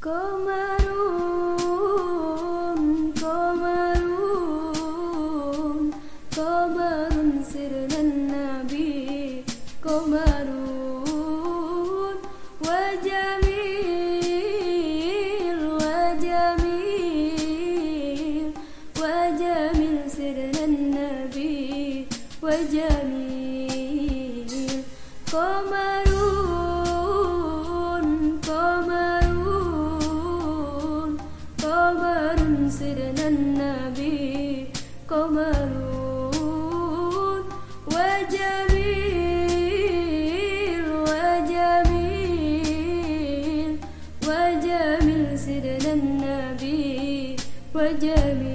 Como قمر وجميل وجميل وجميل سيدنا النبي وجميل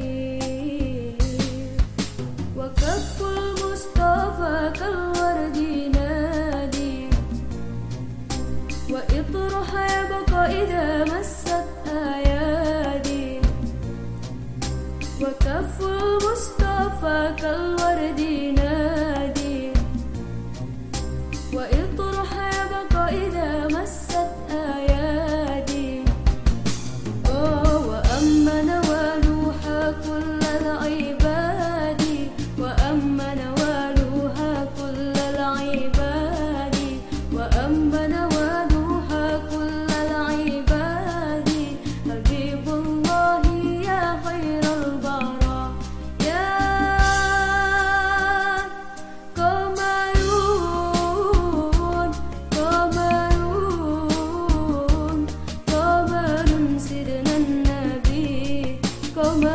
Roma.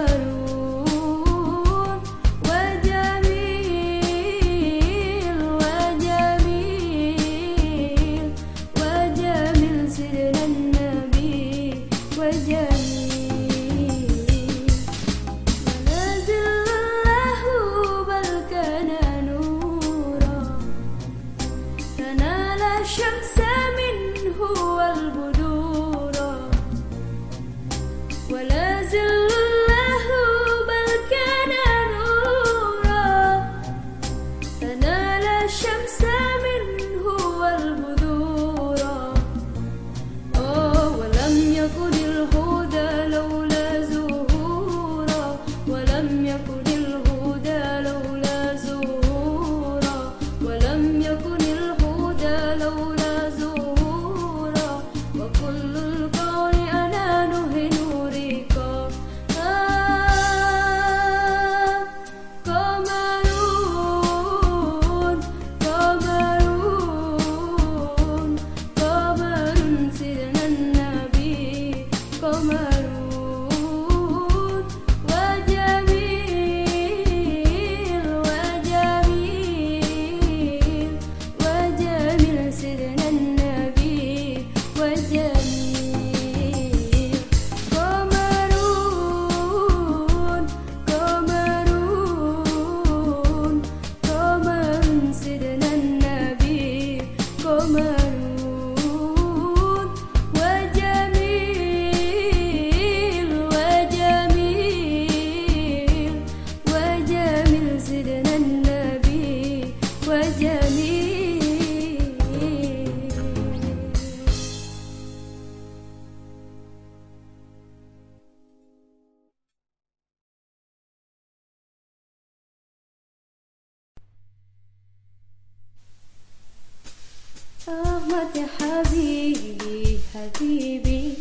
سلامة حبيبي حبيبي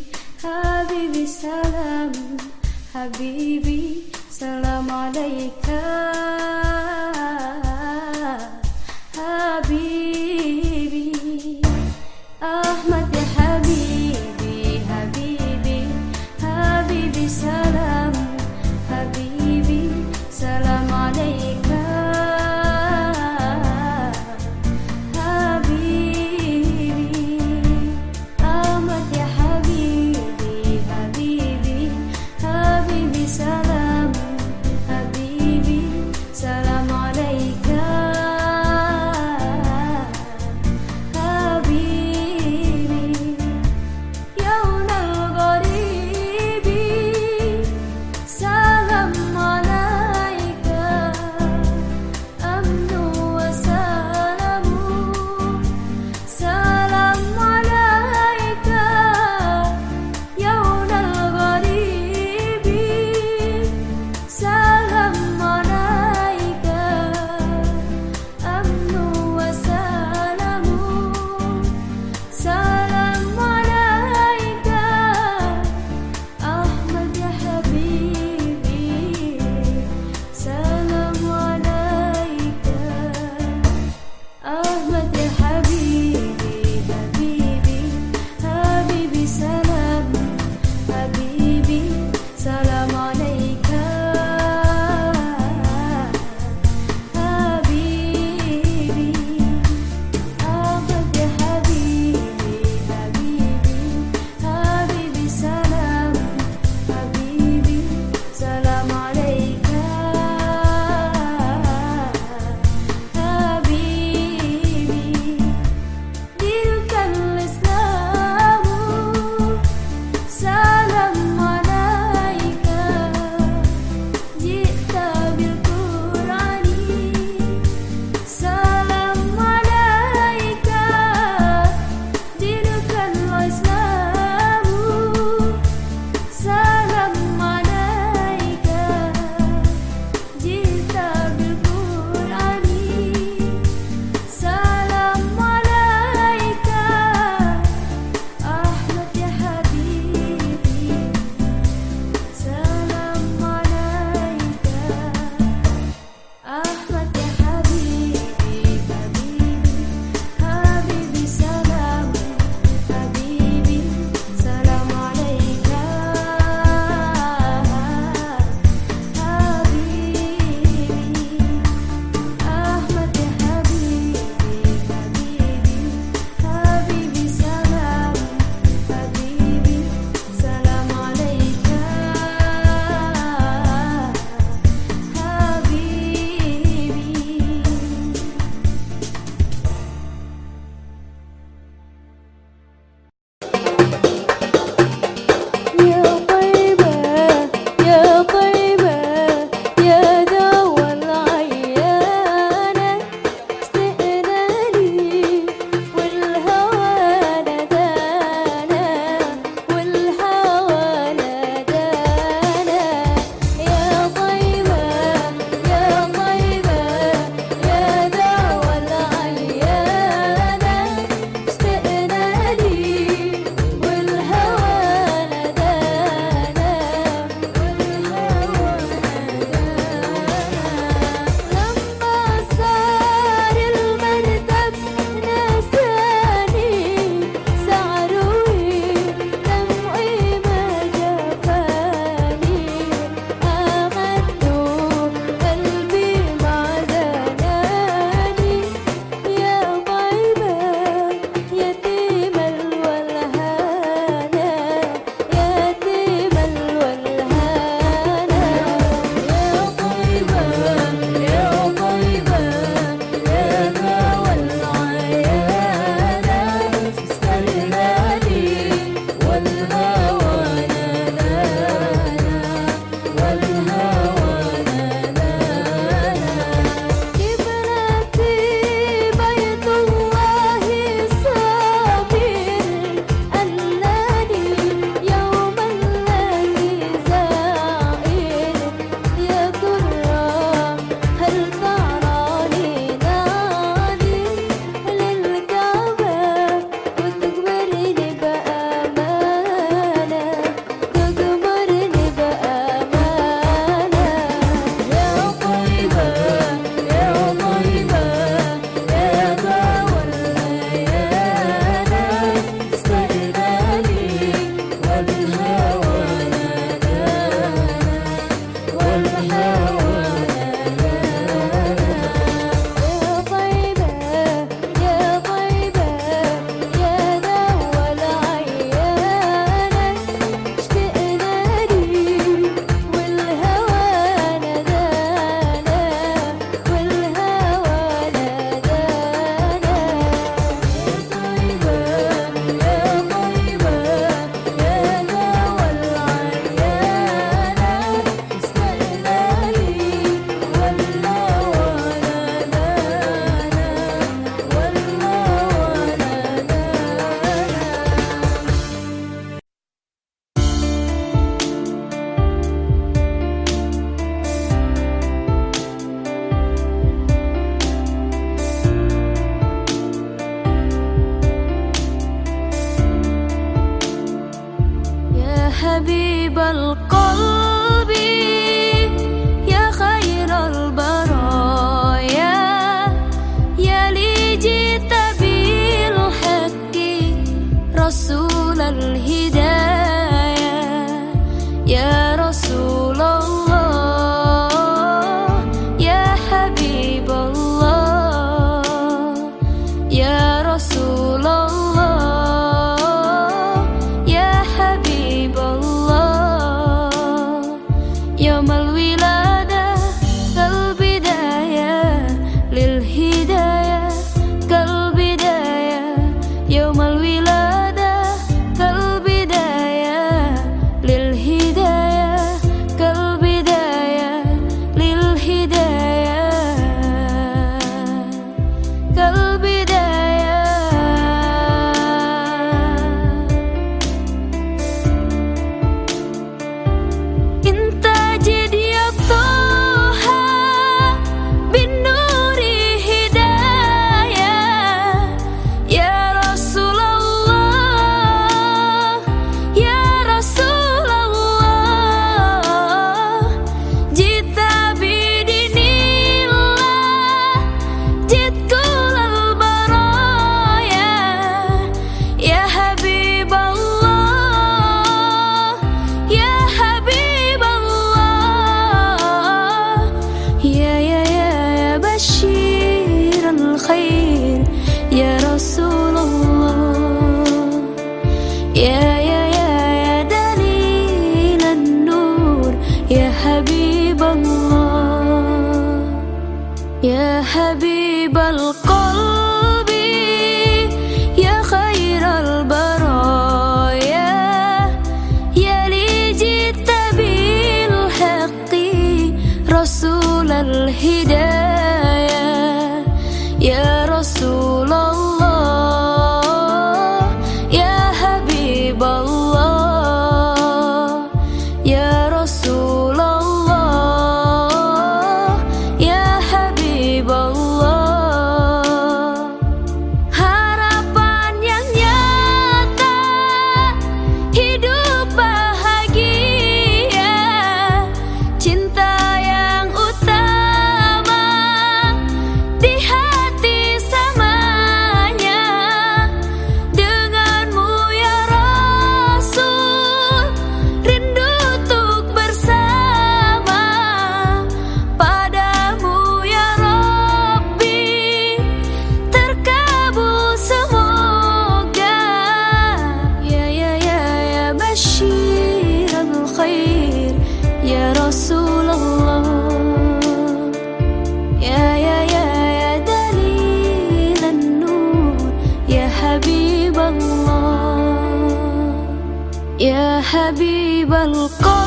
حبيبي سلام حبيبي سلام عليك. حبيب القلب حبيب الله. يا حبيب القلب ya habib